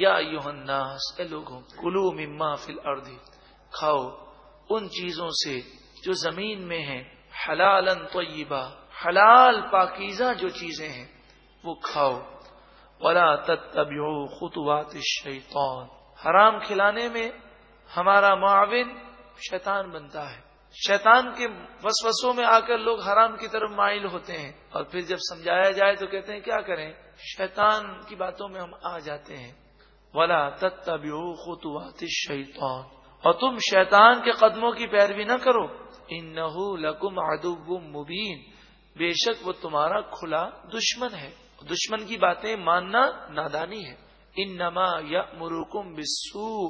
یا الناس، اے لوگوں، کلو مما فل اردی کھاؤ ان چیزوں سے جو زمین میں ہیں حلال طیبہ حلال پاکیزہ جو چیزیں ہیں، وہ کھاؤ۔ ولا تتبعوا خطوات الشیطان حرام کھلانے میں ہمارا معاون شیطان بنتا ہے۔ شیطان کے وسوسوں میں آ کر لوگ حرام کی طرف مائل ہوتے ہیں۔ اور پھر جب سمجھایا جائے تو کہتے ہیں، کیا کریں؟ شیطان کی باتوں میں ہم آ جاتے ہیں۔ ولا خطوات شیطان اور تم شیطان کے قدموں کی پیروی نہ کرو۔ ان لکم ادب مبین بے شک وہ تمہارا کھلا دشمن ہے۔ دشمن کی باتیں ماننا نادانی ہے۔ ان نما یا مرکم بسو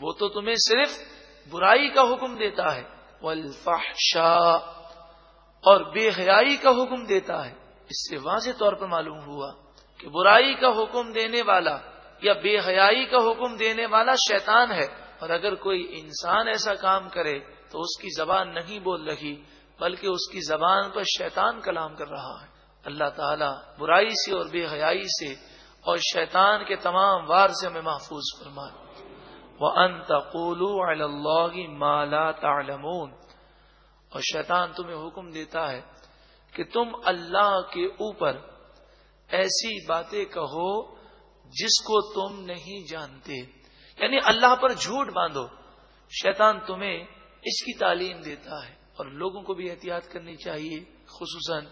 وہ تو تمہیں صرف برائی کا حکم دیتا ہے۔ والفحشاء۔ اور بے حیائی کا حکم دیتا ہے۔ اس سے واضح طور پر معلوم ہوا کہ برائی کا حکم دینے والا یا بے حیائی کا حکم دینے والا شیطان ہے اور اگر کوئی انسان ایسا کام کرے تو اس کی زبان نہیں بول رہی، بلکہ اس کی زبان پر شیطان کلام کر رہا ہے۔ اللہ تعالیٰ برائی سے اور بے حیائی سے اور شیطان کے تمام وار سے ہمیں محفوظ فرمائے۔ وہ انتقولو اللہ مالا تعلمون۔ اور شیطان تمہیں حکم دیتا ہے کہ تم اللہ کے اوپر ایسی باتیں کہو جس کو تم نہیں جانتے یعنی اللہ پر جھوٹ باندھو، شیطان تمہیں اس کی تعلیم دیتا ہے اور لوگوں کو بھی احتیاط کرنی چاہیے، خصوصاً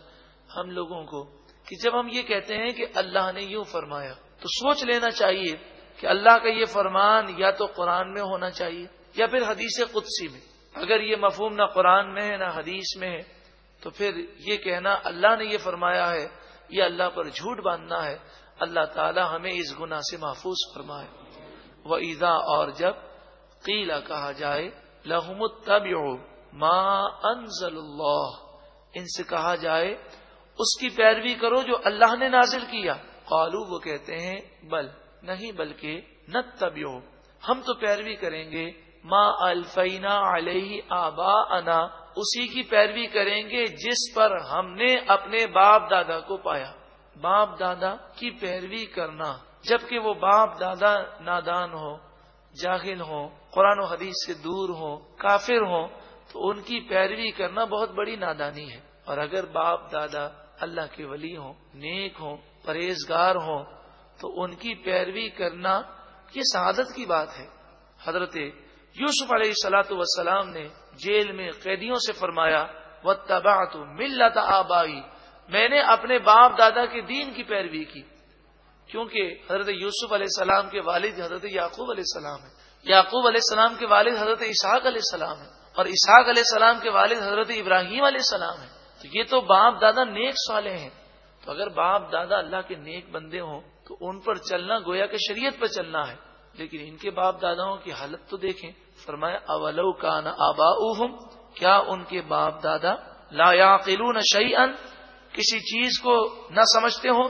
ہم لوگوں کو، کہ جب ہم یہ کہتے ہیں کہ اللہ نے یوں فرمایا، تو سوچ لینا چاہیے کہ اللہ کا یہ فرمان یا تو قرآن میں ہونا چاہیے یا پھر حدیث قدسی میں۔ اگر یہ مفہوم نہ قرآن میں ہے، نہ حدیث میں ہے، تو پھر یہ کہنا اللہ نے یہ فرمایا ہے، یہ اللہ پر جھوٹ باندھنا ہے۔ اللہ تعالی ہمیں اس گناہ سے محفوظ فرمائے۔ وہ ایزا اور جب قیلا کہا جائے لہمت تب انزل اللہ ان سے کہا جائے، اس کی پیروی کرو جو اللہ نے نازل کیا۔ قالو وہ کہتے ہیں، بل، نہیں بلکہ نت ہم تو پیروی کریں گے۔ ما الفینا علیہ آبا انا اسی کی پیروی کریں گے جس پر ہم نے اپنے باپ دادا کو پایا۔ باپ دادا کی پیروی کرنا، جبکہ وہ باپ دادا نادان ہو، جاہل ہو، قرآن و حدیث سے دور ہو، کافر ہو، تو ان کی پیروی کرنا بہت بڑی نادانی ہے۔ اور اگر باپ دادا اللہ کے ولی ہوں، نیک ہوں، پرہیزگار ہوں، تو ان کی پیروی کرنا یہ سعادت کی بات ہے۔ حضرت یوسف علیہ سلاۃ وسلام نے جیل میں قیدیوں سے فرمایا و تبا تو ملت آبائی میں نے اپنے باپ دادا کے دین کی پیروی کی، کیونکہ حضرت یوسف علیہ السلام کے والد حضرت یعقوب علیہ السلام ہے یعقوب علیہ السلام کے والد حضرت اسحاق علیہ السلام ہے اور اسحاق علیہ السلام کے والد حضرت ابراہیم علیہ السلام ہے تو یہ تو باپ دادا نیک سالے ہیں۔ تو اگر باپ دادا اللہ کے نیک بندے ہوں، تو ان پر چلنا گویا کہ شریعت پر چلنا ہے۔ لیکن ان کے باپ داداؤں کی حالت تو دیکھیں۔ فرمایا، اولو کا نا آبا کیا ان کے باپ دادا لا یا شعی کسی چیز کو نہ سمجھتے ہوں،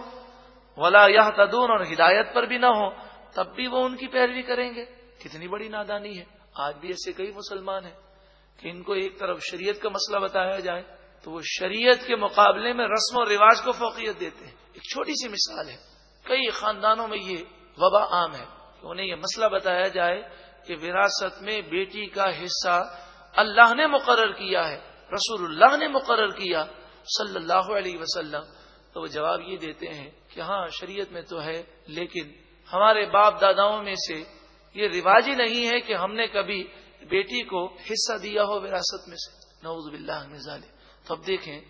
ولا یا تدون اور ہدایت پر بھی نہ ہو تب بھی وہ ان کی پیروی کریں گے۔ کتنی بڑی نادانی ہے۔ آج بھی ایسے کئی مسلمان ہیں کہ ان کو ایک طرف شریعت کا مسئلہ بتایا جائے تو وہ شریعت کے مقابلے میں رسم و رواج کو فوقیت دیتے ہیں۔ ایک چھوٹی سی مثال ہے۔ کئی خاندانوں میں یہ وبا عام ہے کہ انہیں یہ مسئلہ بتایا جائے کہ وراثت میں بیٹی کا حصہ اللہ نے مقرر کیا ہے، رسول اللہ نے مقرر کیا صلی اللہ علیہ وسلم، تو وہ جواب یہ دیتے ہیں کہ ہاں شریعت میں تو ہے، لیکن ہمارے باپ داداؤں میں سے یہ رواج ہی نہیں ہے کہ ہم نے کبھی بیٹی کو حصہ دیا ہو وراثت میں سے۔ نوز باللہ ظالم تو اب دیکھیں،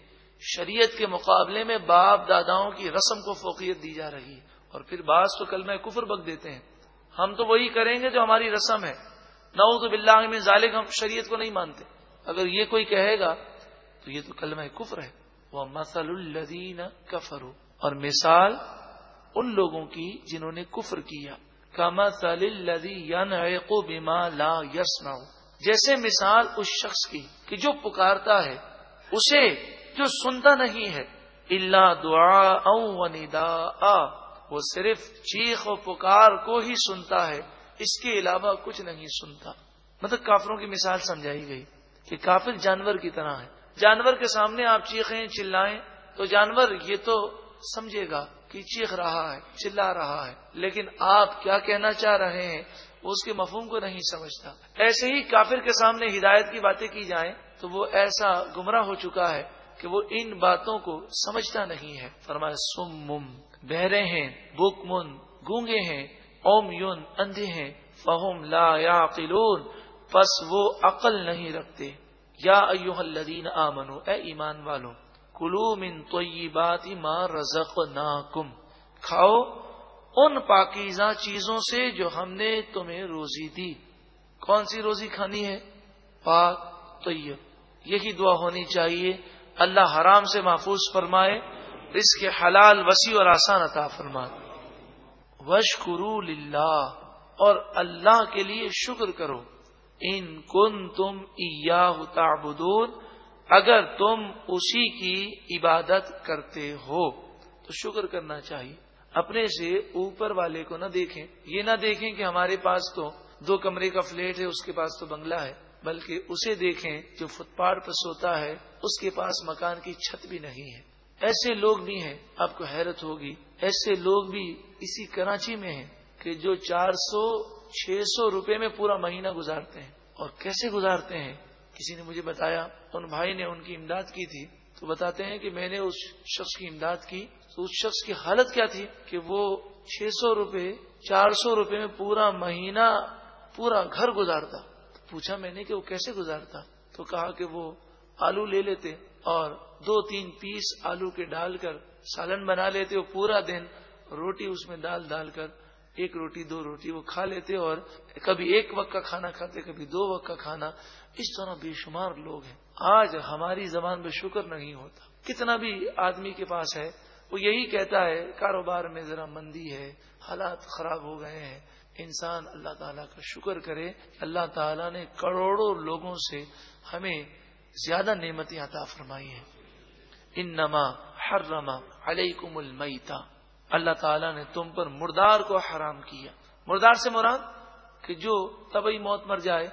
شریعت کے مقابلے میں باپ داداؤں کی رسم کو فوقیت دی جا رہی ہے۔ اور پھر بعض تو کل میں کفر بک دیتے ہیں۔ ہم تو وہی کریں گے جو ہماری رسم ہے۔ نو تو بلّہ میں ہم شریعت کو نہیں مانتے۔ اگر یہ کوئی کہے گا، تو یہ تو کلمہ کفر ہے۔ وہ مسل الدین کفر اور مثال ان لوگوں کی جنہوں نے کفر کیا۔ کما الدی بیما لا یس جیسے مثال اس شخص کی کہ جو پکارتا ہے، اسے جو سنتا نہیں ہے اللہ دعا او ندا وہ صرف چیخ و پکار کو ہی سنتا ہے، اس کے علاوہ کچھ نہیں سنتا۔ مطلب کافروں کی مثال سمجھائی گئی کہ کافر جانور کی طرح ہے۔ جانور کے سامنے آپ چیخیں، چلائیں، تو جانور یہ تو سمجھے گا کہ چیخ رہا ہے، چلا رہا ہے۔ لیکن آپ کیا کہنا چاہ رہے ہیں اس کے مفہوم کو نہیں سمجھتا۔ ایسے ہی کافر کے سامنے ہدایت کی باتیں کی جائیں، تو وہ ایسا گمراہ ہو چکا ہے کہ وہ ان باتوں کو سمجھتا نہیں ہے۔ فرمایا سم مم بہرے ہیں بک من گونگے ہیں اوم یون اندھے ہیں۔ فہم لا یا پس وہ عقل نہیں رکھتے۔ یا ایوہ الذین آمنو، اے ایمان والوں کلو من طیبات ما رزقناکم۔ کھاؤ ان پاکیزہ چیزوں سے جو ہم نے تمہیں روزی دی۔ کون سی روزی کھانی ہے؟ پاک، طیب۔ یہی دعا ہونی چاہیے۔ اللہ حرام سے محفوظ فرمائے اس کے حلال، وسیع اور آسان عطا فرمائے۔ وشکرو للہ، اور اللہ کے لیے شکر کرو۔ ان کن تم تعبدون، اگر تم اسی کی عبادت کرتے ہو، تو شکر کرنا چاہیے۔ اپنے سے اوپر والے کو نہ دیکھیں۔ یہ نہ دیکھیں کہ ہمارے پاس تو دو کمرے کا فلیٹ ہے، اس کے پاس تو بنگلہ ہے، بلکہ اسے دیکھیں جو فٹ پاتھ پر سوتا ہے، اس کے پاس مکان کی چھت بھی نہیں ہے۔ ایسے لوگ بھی ہیں، آپ کو حیرت ہوگی، ایسے لوگ بھی اسی کراچی میں ہیں کہ جو چار سو چھ سو روپے میں پورا مہینہ گزارتے ہیں۔ اور کیسے گزارتے ہیں؟ کسی نے مجھے بتایا، ان بھائی نے ان کی امداد کی تھی۔ تو بتاتے ہیں کہ میں نے اس شخص کی امداد کی۔ تو اس شخص کی حالت کیا تھی؟ کہ وہ چھ سو روپے، چار سو روپے میں پورا مہینہ، پورا گھر گزارتا۔ پوچھا میں نے کہ وہ کیسے گزارتا؟ تو کہا کہ وہ آلو لے لیتے اور دو تین پیس آلو کے ڈال کر سالن بنا لیتے۔ وہ پورا دن روٹی اس میں ڈال ڈال کر ایک روٹی، دو روٹی وہ کھا لیتے اور کبھی ایک وقت کا کھانا کھاتے، کبھی دو وقت کا کھانا۔ اس طرح بے شمار لوگ ہیں۔ آج ہماری زبان پہ شکر نہیں ہوتا۔ کتنا بھی آدمی کے پاس ہے، وہ یہی کہتا ہے، کاروبار میں ذرا مندی ہے، حالات خراب ہو گئے ہیں۔ انسان اللہ تعالیٰ کا شکر کرے۔ اللہ تعالیٰ نے کروڑوں لوگوں سے ہمیں زیادہ نعمتیں عطا فرمائی ہیں۔ ان نما ہر علیکم المیتا اللہ تعالیٰ نے تم پر مردار کو حرام کیا۔ مردار سے مراد کہ جو طبی موت مر جائے،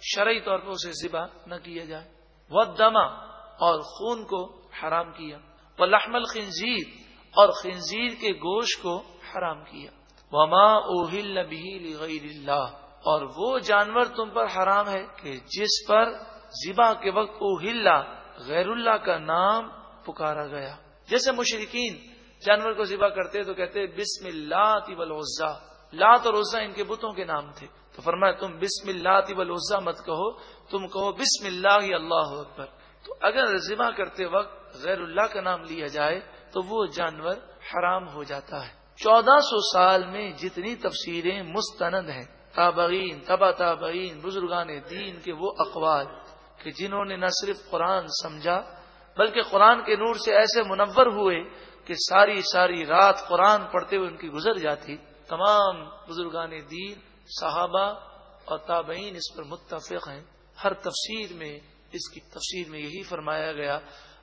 شرعی طور پر اسے ذبح نہ کیا جائے۔ وہ دما اور خون کو حرام کیا۔ وہ لحمل خنزیر اور خنزیر کے گوشت کو حرام کیا۔ وما اوہل بھی غیر اللہ، اور وہ جانور تم پر حرام ہے کہ جس پر ذبا کے وقت اوہلا غیر اللہ کا نام پکارا گیا۔ جیسے مشرقین جانور کو ذبح کرتے تو کہتے بسم اللہ تیول لات اور عزا ان کے بتوں کے نام تھے۔ تو فرمایا تم بسم اللہ تیول مت کہو، تم کہو بسم اللہ اللہ اکبر۔ تو اگر ذبح کرتے وقت غیر اللہ کا نام لیا جائے تو وہ جانور حرام ہو جاتا ہے۔ چودہ سو سال میں جتنی تفسیریں مستند ہیں، تابعین تبا تابعین، بزرگان دین کے وہ اقوال کہ جنہوں نے نہ صرف قرآن سمجھا بلکہ قرآن کے نور سے ایسے منور ہوئے کہ ساری ساری رات قرآن پڑھتے ہوئے ان کی گزر جاتی۔ تمام بزرگان دین، صحابہ اور تابعین اس پر متفق ہیں۔ ہر تفسیر میں، اس کی تفسیر میں یہی فرمایا گیا۔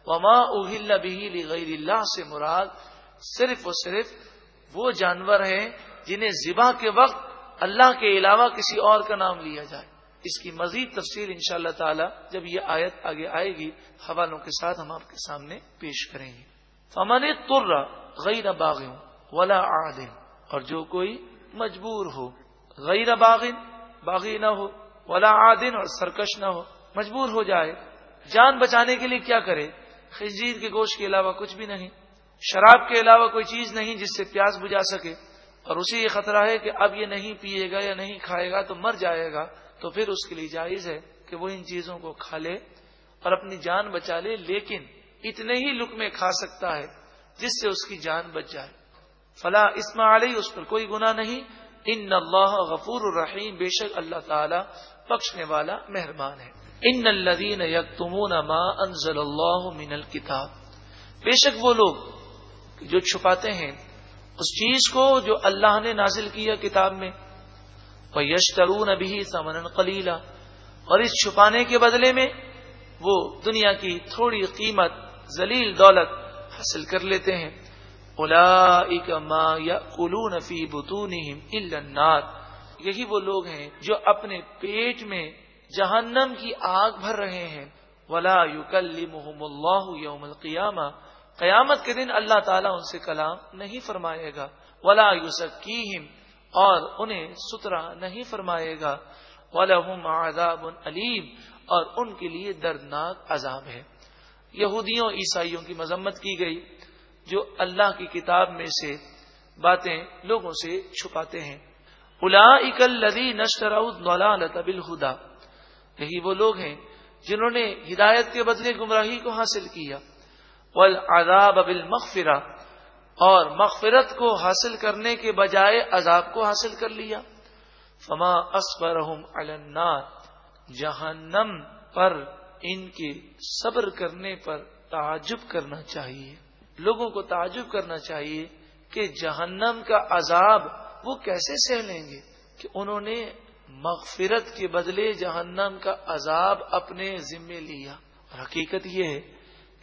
وما اہل بھی غیر اللہ سے مراد صرف اور صرف وہ جانور ہیں جنہیں ذبح کے وقت اللہ کے علاوہ کسی اور کا نام لیا جائے۔ اس کی مزید تفصیل ان شاء اللہ تعالی جب یہ آیت آگے آئے گی، حوالوں کے ساتھ ہم آپ کے سامنے پیش کریں گے۔ فمن تر غیر باغ ولا عادن اور جو کوئی مجبور ہو غیر باغن باغی نہ ہو، ولا عادن اور سرکش نہ ہو، مجبور ہو جائے، جان بچانے کے لیے کیا کرے؟ خنزیر کے گوشت کے علاوہ کچھ بھی نہیں، شراب کے علاوہ کوئی چیز نہیں جس سے پیاس بجھا سکے۔ اور اسے یہ خطرہ ہے کہ اب یہ نہیں پیے گا یا نہیں کھائے گا تو مر جائے گا۔ تو پھر اس کے لیے جائز ہے کہ وہ ان چیزوں کو کھا لے اور اپنی جان بچا لے، لیکن اتنے ہی لک میں کھا سکتا ہے جس سے اس کی جان بچ جائے۔ فلاں اسما علیہ، اس پر کوئی گنا نہیں۔ ان اللہ غفور الرحیم، بے شک اللہ تعالی بخشنے والا مہربان ہے۔ ان الدین یکتمون ما انزل اللہ من الکتاب۔ بے شک وہ لوگ جو چھپاتے ہیں، اس چیز کو جو اللہ نے نازل کیا کتاب میں وہ یشترون ابھی سمن کلیلہ اور اس چھپانے کے بدلے میں وہ دنیا کی تھوڑی قیمت، ذلیل دولت حاصل کر لیتے ہیں۔ الا ما یا کلو نفی بتون یہی وہ لوگ ہیں جو اپنے پیٹ میں جہنم کی آگ بھر رہے ہیں۔ ولا یو کل محم اللہ یوم القیامہ۔ قیامت کے دن اللہ تعالیٰ ان سے کلام نہیں فرمائے گا۔ ولا یوسکیم اور انہیں سترا نہیں فرمائے گا۔ ولہم عذاب علیم اور ان کے لیے دردناک عذاب ہے۔ یہودیوں، عیسائیوں کی مذمت کی گئی، جو اللہ کی کتاب میں سے باتیں لوگوں سے چھپاتے ہیں۔ الا اکل لدی نشر بالخدا یہی وہ لوگ ہیں جنہوں نے ہدایت کے بدلے گمراہی کو حاصل کیا۔ والعذاب بالمغفرہ۔ اور مغفرت کو حاصل کرنے کے بجائے عذاب کو حاصل کر لیا۔ فما اسبرهم علی النار۔ جہنم پر ان کے صبر کرنے پر تعجب کرنا چاہیے۔ لوگوں کو تعجب کرنا چاہیے کہ جہنم کا عذاب وہ کیسے سہ لیں گے کہ انہوں نے مغفرت کے بدلے جہنم کا عذاب اپنے ذمے لیا۔ اور حقیقت یہ ہے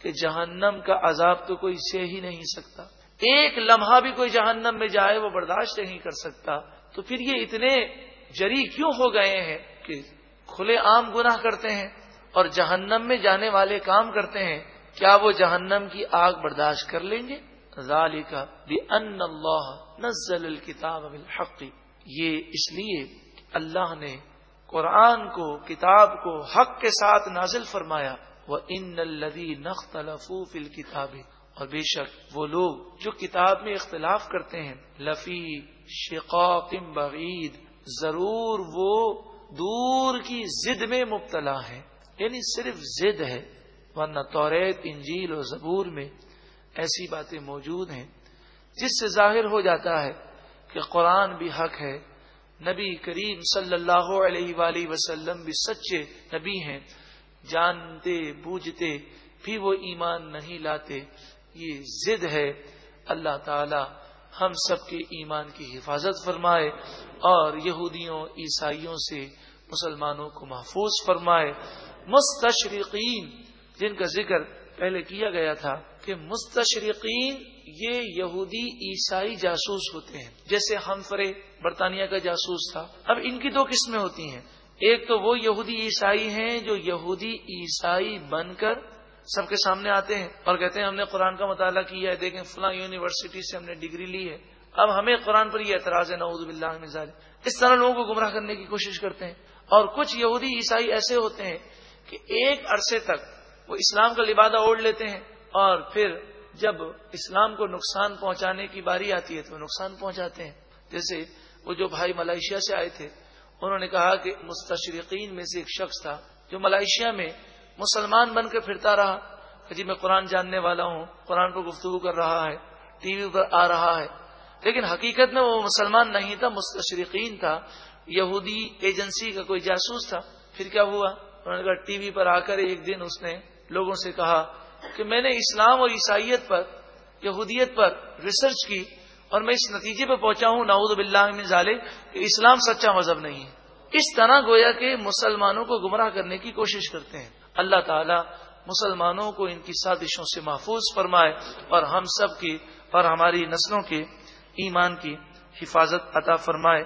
کہ جہنم کا عذاب تو کوئی سہ ہی نہیں سکتا۔ ایک لمحہ بھی کوئی جہنم میں جائے وہ برداشت نہیں کر سکتا تو پھر یہ اتنے جری کیوں ہو گئے ہیں کہ کھلے عام گناہ کرتے ہیں اور جہنم میں جانے والے کام کرتے ہیں، کیا وہ جہنم کی آگ برداشت کر لیں گے؟ ذالکا بان اللہ نزل الكتاب بالحق۔ یہ اس لیے اللہ نے قرآن کو، کتاب کو حق کے ساتھ نازل فرمایا۔ وہ ان الدی نخت فل کتاب اور بے شک وہ لوگ جو کتاب میں اختلاف کرتے ہیں، لفی، شقاق بعید ضرور وہ دور کی زد میں مبتلا ہے یعنی صرف زد ہے۔ ورنہ توریت انجیل اور زبور میں ایسی باتیں موجود ہیں۔ جس سے ظاہر ہو جاتا ہے کہ قرآن بھی حق ہے۔ نبی کریم صلی اللہ علیہ وآلہ وسلم بھی سچے نبی ہیں۔ جانتے، بوجھتے، بھی وہ ایمان نہیں لاتے۔ یہ ضد ہے۔ اللہ تعالی ہم سب کے ایمان کی حفاظت فرمائے اور یہودیوں، عیسائیوں سے مسلمانوں کو محفوظ فرمائے۔ مستشرقین، جن کا ذکر پہلے کیا گیا تھا کہ مستشرقین یہ یہودی، عیسائی جاسوس ہوتے ہیں۔ جیسے ہم فرے برطانیہ کا جاسوس تھا۔ اب ان کی دو قسمیں ہوتی ہیں۔ ایک تو وہ یہودی، عیسائی ہیں جو یہودی، عیسائی بن کر سب کے سامنے آتے ہیں اور کہتے ہیں ہم نے قرآن کا مطالعہ کیا ہے، دیکھیں فلاں یونیورسٹی سے ہم نے ڈگری لی ہے۔ اب ہمیں قرآن پر یہ اعتراض ہے، نعوذ باللہ مثال اس طرح لوگوں کو گمراہ کرنے کی کوشش کرتے ہیں۔ اور کچھ یہودی عیسائی ایسے ہوتے ہیں کہ ایک عرصے تک وہ اسلام کا لبادہ اوڑھ لیتے ہیں اور پھر جب اسلام کو نقصان پہنچانے کی باری آتی ہے تو وہ نقصان پہنچاتے ہیں۔ جیسے وہ جو بھائی ملائیشیا سے آئے تھے، انہوں نے کہا کہ مستشرقین میں سے ایک شخص تھا جو ملائیشیا میں مسلمان بن کر پھرتا رہا کہ جی میں قرآن جاننے والا ہوں، قرآن پر گفتگو کر رہا ہے، ٹی وی پر آ رہا ہے۔ لیکن حقیقت میں وہ مسلمان نہیں تھا، مستشرقین تھا، یہودی ایجنسی کا کوئی جاسوس تھا۔ پھر کیا ہوا؟ انہوں نے کہا، ٹی وی پر آ کر ایک دن اس نے لوگوں سے کہا کہ میں نے اسلام اور عیسائیت پر، یہودیت پر ریسرچ کی اور میں اس نتیجے پہ پہنچا ہوں ناود باللہ ظالے کہ اسلام سچا مذہب نہیں ہے۔ اس طرح گویا کہ مسلمانوں کو گمراہ کرنے کی کوشش کرتے ہیں۔ اللہ تعالی مسلمانوں کو ان کی سازشوں سے محفوظ فرمائے اور ہم سب کی اور ہماری نسلوں کے ایمان کی حفاظت عطا فرمائے۔